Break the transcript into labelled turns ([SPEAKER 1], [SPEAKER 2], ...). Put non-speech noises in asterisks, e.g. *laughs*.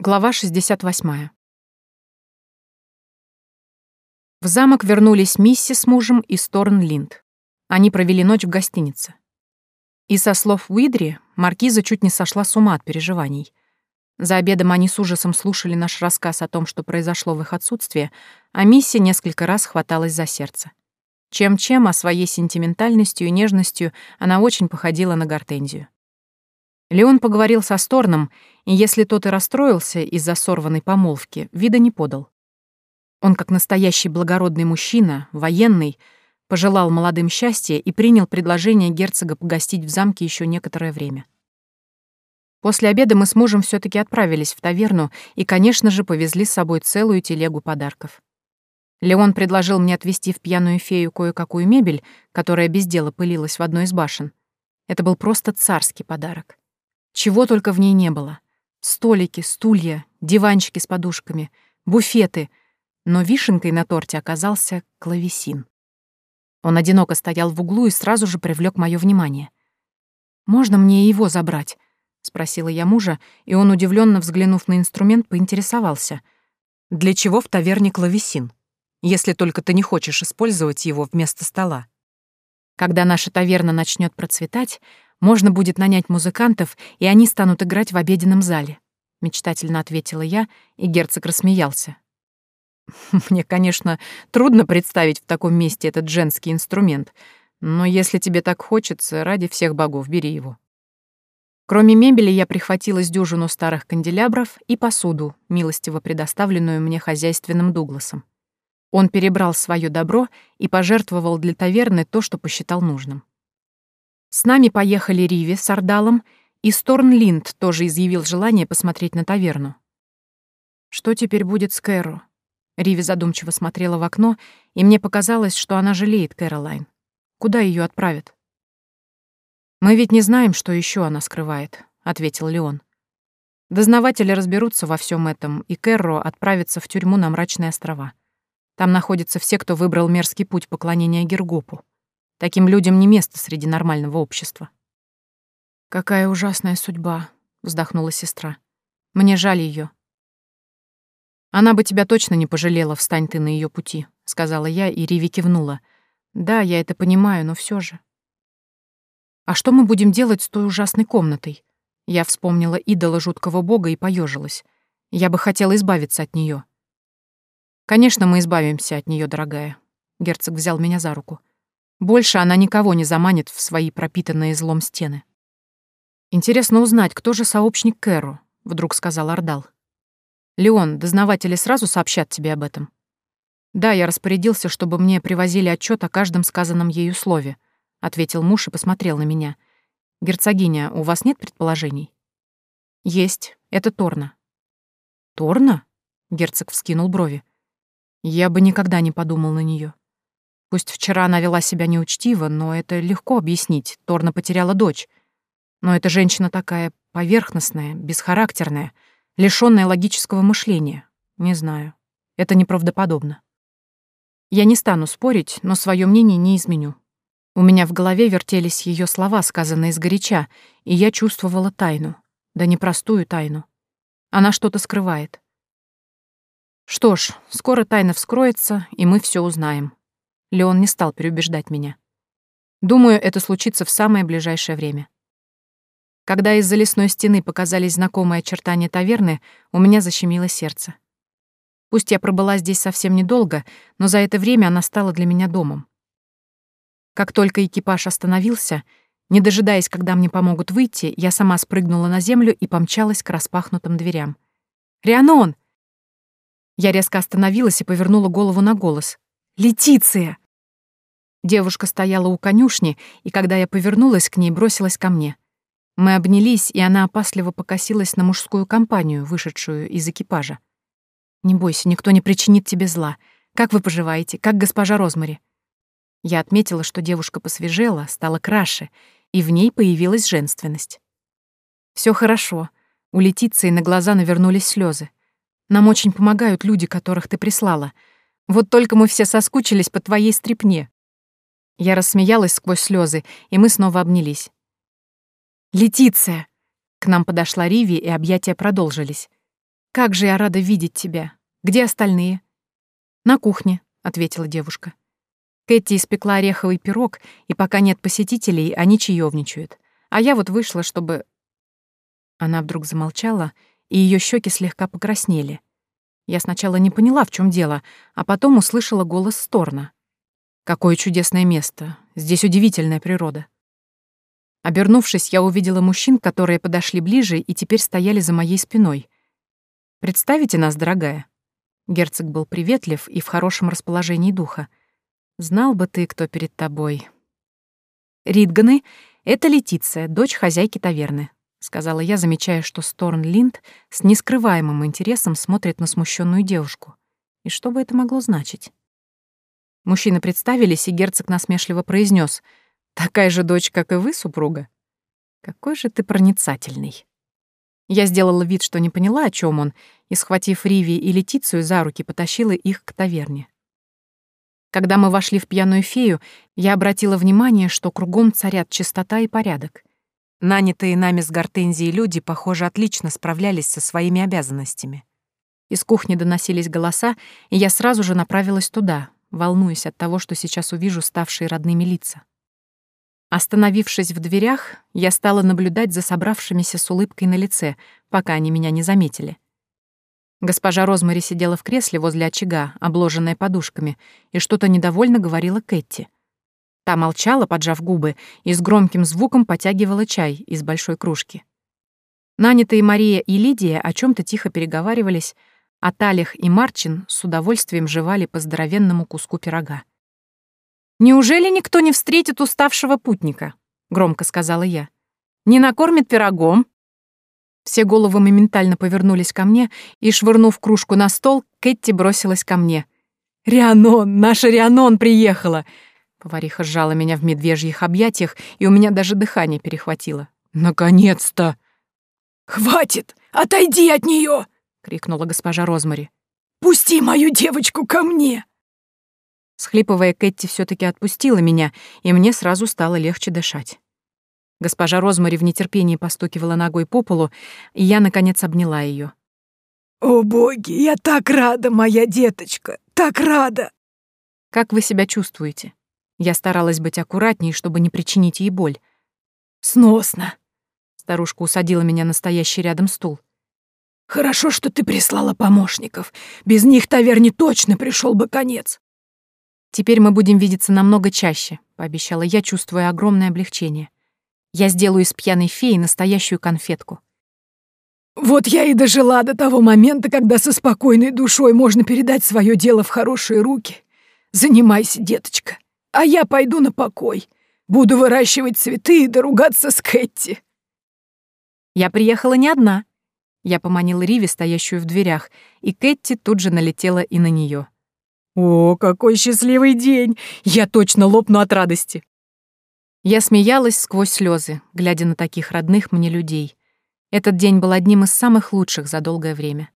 [SPEAKER 1] Глава 68. В замок вернулись Мисси с мужем и Сторн Линд. Они провели ночь в гостинице. И со слов Уидри, маркиза чуть не сошла с ума от переживаний. За обедом они с ужасом слушали наш рассказ о том, что произошло в их отсутствие, а Мисси несколько раз хваталась за сердце. Чем-чем, а своей сентиментальностью и нежностью она очень походила на гортензию. Леон поговорил со Сторном, и если тот и расстроился из-за сорванной помолвки, вида не подал. Он, как настоящий благородный мужчина, военный, пожелал молодым счастья и принял предложение герцога погостить в замке еще некоторое время. После обеда мы с мужем все таки отправились в таверну и, конечно же, повезли с собой целую телегу подарков. Леон предложил мне отвезти в пьяную фею кое-какую мебель, которая без дела пылилась в одной из башен. Это был просто царский подарок. Чего только в ней не было. Столики, стулья, диванчики с подушками, буфеты. Но вишенкой на торте оказался клавесин. Он одиноко стоял в углу и сразу же привлек мое внимание. «Можно мне его забрать?» — спросила я мужа, и он, удивленно взглянув на инструмент, поинтересовался. «Для чего в таверне клавесин? Если только ты не хочешь использовать его вместо стола». Когда наша таверна начнет процветать, можно будет нанять музыкантов, и они станут играть в обеденном зале», — мечтательно ответила я, и герцог рассмеялся. *laughs* «Мне, конечно, трудно представить в таком месте этот женский инструмент, но если тебе так хочется, ради всех богов, бери его». Кроме мебели я прихватила с дюжину старых канделябров и посуду, милостиво предоставленную мне хозяйственным Дугласом. Он перебрал свое добро и пожертвовал для таверны то, что посчитал нужным. С нами поехали Риви с Ардалом, и Сторн Линд тоже изъявил желание посмотреть на таверну. «Что теперь будет с Кэрро?» Риви задумчиво смотрела в окно, и мне показалось, что она жалеет Кэролайн. Куда ее отправят? «Мы ведь не знаем, что еще она скрывает», — ответил Леон. «Дознаватели разберутся во всем этом, и Кэрро отправится в тюрьму на Мрачные острова. Там находятся все, кто выбрал мерзкий путь поклонения Гергопу. Таким людям не место среди нормального общества. «Какая ужасная судьба», — вздохнула сестра. «Мне жаль ее. «Она бы тебя точно не пожалела, встань ты на ее пути», — сказала я, и Риви кивнула. «Да, я это понимаю, но все же». «А что мы будем делать с той ужасной комнатой?» Я вспомнила идола жуткого бога и поежилась. Я бы хотела избавиться от нее. «Конечно, мы избавимся от нее, дорогая». Герцог взял меня за руку. Больше она никого не заманит в свои пропитанные злом стены. «Интересно узнать, кто же сообщник Кэру», — вдруг сказал Ардал. «Леон, дознаватели сразу сообщат тебе об этом». «Да, я распорядился, чтобы мне привозили отчет о каждом сказанном ею слове», — ответил муж и посмотрел на меня. «Герцогиня, у вас нет предположений?» «Есть. Это Торна». «Торна?» — герцог вскинул брови. «Я бы никогда не подумал на нее. Пусть вчера она вела себя неучтиво, но это легко объяснить. Торна потеряла дочь. Но эта женщина такая поверхностная, бесхарактерная, лишённая логического мышления. Не знаю. Это неправдоподобно. Я не стану спорить, но свое мнение не изменю. У меня в голове вертелись ее слова, сказанные сгоряча, и я чувствовала тайну. Да непростую тайну. Она что-то скрывает. Что ж, скоро тайна вскроется, и мы все узнаем. Леон не стал переубеждать меня. Думаю, это случится в самое ближайшее время. Когда из-за лесной стены показались знакомые очертания таверны, у меня защемило сердце. Пусть я пробыла здесь совсем недолго, но за это время она стала для меня домом. Как только экипаж остановился, не дожидаясь, когда мне помогут выйти, я сама спрыгнула на землю и помчалась к распахнутым дверям. «Рианон!» Я резко остановилась и повернула голову на голос. Летиция!» Девушка стояла у конюшни, и когда я повернулась к ней, бросилась ко мне. Мы обнялись, и она опасливо покосилась на мужскую компанию, вышедшую из экипажа. «Не бойся, никто не причинит тебе зла. Как вы поживаете? Как госпожа Розмари?» Я отметила, что девушка посвежела, стала краше, и в ней появилась женственность. Все хорошо. У Летиции на глаза навернулись слезы. Нам очень помогают люди, которых ты прислала — вот только мы все соскучились по твоей стрипне. Я рассмеялась сквозь слезы, и мы снова обнялись. «Летиция!» К нам подошла Риви, и объятия продолжились. как же я рада видеть тебя. Где остальные?» «На кухне», — ответила девушка. Кэти испекла ореховый пирог, и пока нет посетителей, они чаевничают. А я вот вышла, чтобы... Она вдруг замолчала, и ее щеки слегка покраснели. Я сначала не поняла, в чем дело, а потом услышала голос Сторна. «Какое чудесное место! Здесь удивительная природа!» Обернувшись, я увидела мужчин, которые подошли ближе и теперь стояли за моей спиной. «Представите нас, дорогая». Герцог был приветлив и в хорошем расположении духа. «Знал бы ты, кто перед тобой». «Ридганы — это Летиция, дочь хозяйки таверны», — сказала я, замечая, что Сторн Линд с нескрываемым интересом смотрит на смущенную девушку. И что бы это могло значить? Мужчины представились, и герцог насмешливо произнес: «Такая же дочь, как и вы, супруга? Какой же ты проницательный!» Я сделала вид, что не поняла, о чем он, и, схватив Риви и Летицию за руки, потащила их к таверне. Когда мы вошли в пьяную фею, я обратила внимание, что кругом царят чистота и порядок. Нанятые нами с Гортензией люди, похоже, отлично справлялись со своими обязанностями. Из кухни доносились голоса, и я сразу же направилась туда, волнуясь от того, что сейчас увижу ставшие родными лица. Остановившись в дверях, я стала наблюдать за собравшимися с улыбкой на лице, пока они меня не заметили. Госпожа Розмари сидела в кресле возле очага, обложенная подушками, и что-то недовольно говорила Кэтти. Та молчала, поджав губы, и с громким звуком потягивала чай из большой кружки. Нанятые Мария и Лидия о чем то тихо переговаривались, а Талих и Марчин с удовольствием жевали по здоровенному куску пирога. «Неужели никто не встретит уставшего путника?» — громко сказала я. «Не накормит пирогом?» Все головы моментально повернулись ко мне, и, швырнув кружку на стол, Кэти бросилась ко мне. «Рианон! Наша Рианон приехала!» Повариха сжала меня в медвежьих объятиях, и у меня даже дыхание перехватило. «Наконец-то!»
[SPEAKER 2] «Хватит! Отойди от нее! крикнула госпожа Розмари. «Пусти мою девочку ко мне!»
[SPEAKER 1] Схлипывая, Кэти все таки отпустила меня, и мне сразу стало легче дышать. Госпожа Розмари в нетерпении постукивала ногой по полу, и я, наконец, обняла ее.
[SPEAKER 2] «О, боги, я так рада, моя деточка, так рада!»
[SPEAKER 1] «Как вы себя чувствуете?» Я старалась быть аккуратней, чтобы не причинить ей боль.
[SPEAKER 2] «Сносно!»
[SPEAKER 1] Старушка усадила меня на стоящий рядом стул.
[SPEAKER 2] «Хорошо, что ты прислала помощников. Без них таверне точно пришел бы конец.
[SPEAKER 1] «Теперь мы будем видеться намного чаще», — пообещала я, чувствуя огромное облегчение. «Я сделаю из пьяной феи настоящую конфетку».
[SPEAKER 2] «Вот я и дожила до того момента, когда со спокойной душой можно передать свое дело в хорошие руки. Занимайся, деточка, а я пойду на покой. Буду выращивать цветы и доругаться с Кэти».
[SPEAKER 1] «Я приехала не одна», — я поманила Риви, стоящую в дверях, и Кэти тут же налетела и на нее.
[SPEAKER 2] «О, какой счастливый день! Я точно лопну от радости!»
[SPEAKER 1] Я смеялась сквозь слезы, глядя на таких родных мне людей. Этот день был одним из самых лучших за долгое время.